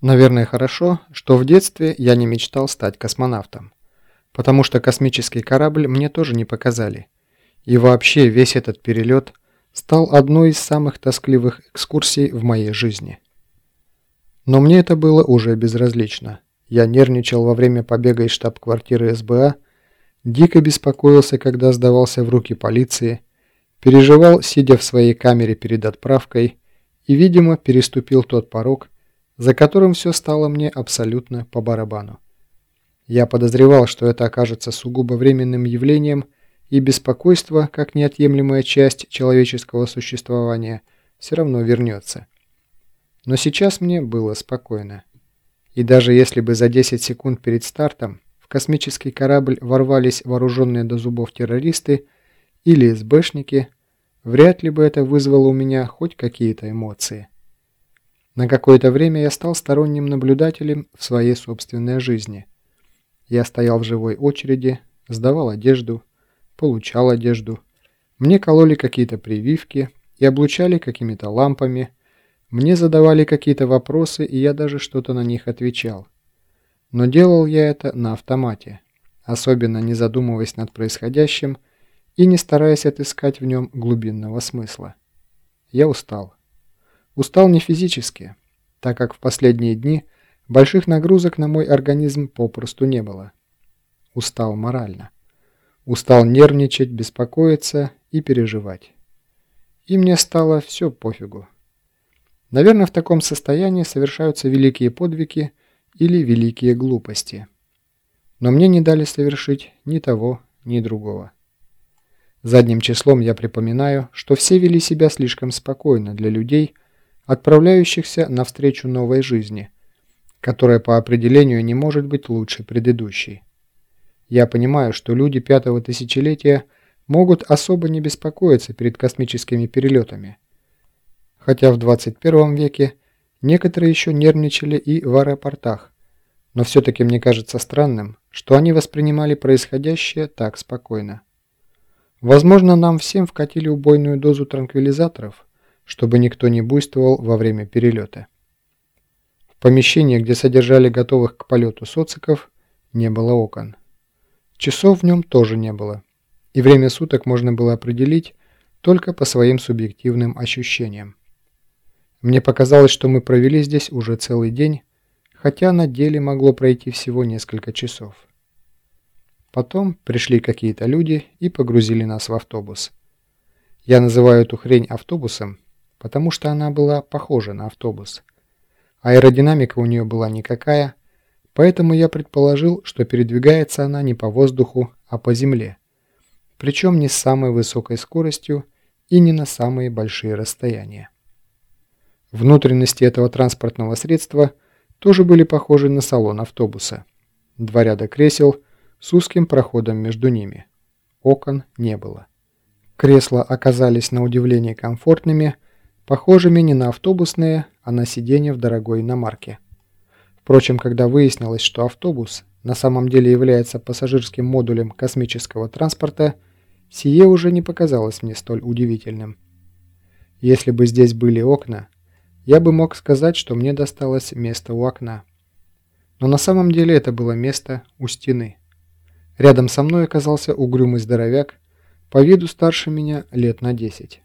Наверное, хорошо, что в детстве я не мечтал стать космонавтом, потому что космический корабль мне тоже не показали. И вообще весь этот перелет стал одной из самых тоскливых экскурсий в моей жизни. Но мне это было уже безразлично. Я нервничал во время побега из штаб-квартиры СБА, дико беспокоился, когда сдавался в руки полиции, переживал, сидя в своей камере перед отправкой, и, видимо, переступил тот порог, за которым все стало мне абсолютно по барабану. Я подозревал, что это окажется сугубо временным явлением, и беспокойство, как неотъемлемая часть человеческого существования, все равно вернется. Но сейчас мне было спокойно. И даже если бы за 10 секунд перед стартом в космический корабль ворвались вооруженные до зубов террористы или СБшники, вряд ли бы это вызвало у меня хоть какие-то эмоции. На какое-то время я стал сторонним наблюдателем в своей собственной жизни. Я стоял в живой очереди, сдавал одежду, получал одежду. Мне кололи какие-то прививки и облучали какими-то лампами. Мне задавали какие-то вопросы, и я даже что-то на них отвечал. Но делал я это на автомате, особенно не задумываясь над происходящим и не стараясь отыскать в нем глубинного смысла. Я устал. Устал не физически, так как в последние дни больших нагрузок на мой организм попросту не было. Устал морально. Устал нервничать, беспокоиться и переживать. И мне стало все пофигу. Наверное, в таком состоянии совершаются великие подвиги или великие глупости. Но мне не дали совершить ни того, ни другого. Задним числом я припоминаю, что все вели себя слишком спокойно для людей, отправляющихся навстречу новой жизни, которая по определению не может быть лучше предыдущей. Я понимаю, что люди пятого тысячелетия могут особо не беспокоиться перед космическими перелетами, хотя в 21 веке некоторые еще нервничали и в аэропортах, но все-таки мне кажется странным, что они воспринимали происходящее так спокойно. Возможно, нам всем вкатили убойную дозу транквилизаторов – чтобы никто не буйствовал во время перелета. В помещении, где содержали готовых к полету социков, не было окон. Часов в нем тоже не было, и время суток можно было определить только по своим субъективным ощущениям. Мне показалось, что мы провели здесь уже целый день, хотя на деле могло пройти всего несколько часов. Потом пришли какие-то люди и погрузили нас в автобус. Я называю эту хрень автобусом, потому что она была похожа на автобус. Аэродинамика у нее была никакая, поэтому я предположил, что передвигается она не по воздуху, а по земле. Причем не с самой высокой скоростью и не на самые большие расстояния. Внутренности этого транспортного средства тоже были похожи на салон автобуса. Два ряда кресел с узким проходом между ними. Окон не было. Кресла оказались на удивление комфортными, похожими не на автобусные, а на сиденья в дорогой иномарке. Впрочем, когда выяснилось, что автобус на самом деле является пассажирским модулем космического транспорта, сие уже не показалось мне столь удивительным. Если бы здесь были окна, я бы мог сказать, что мне досталось место у окна. Но на самом деле это было место у стены. Рядом со мной оказался угрюмый здоровяк, по виду старше меня лет на десять.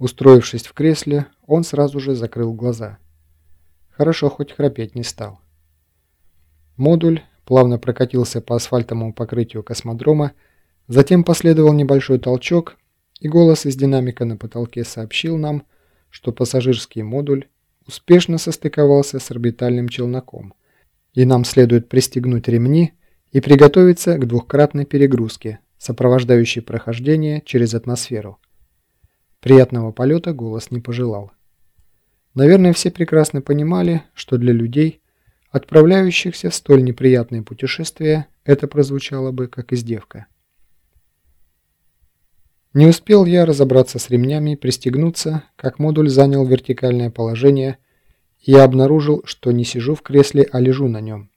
Устроившись в кресле, он сразу же закрыл глаза. Хорошо, хоть храпеть не стал. Модуль плавно прокатился по асфальтовому покрытию космодрома, затем последовал небольшой толчок, и голос из динамика на потолке сообщил нам, что пассажирский модуль успешно состыковался с орбитальным челноком, и нам следует пристегнуть ремни и приготовиться к двухкратной перегрузке, сопровождающей прохождение через атмосферу. Приятного полета голос не пожелал. Наверное, все прекрасно понимали, что для людей, отправляющихся в столь неприятные путешествия, это прозвучало бы как издевка. Не успел я разобраться с ремнями и пристегнуться, как модуль занял вертикальное положение, и я обнаружил, что не сижу в кресле, а лежу на нем.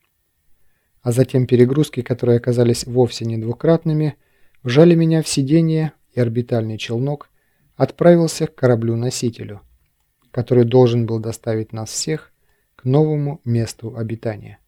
А затем перегрузки, которые оказались вовсе не двукратными, вжали меня в сиденье и орбитальный челнок, отправился к кораблю-носителю, который должен был доставить нас всех к новому месту обитания.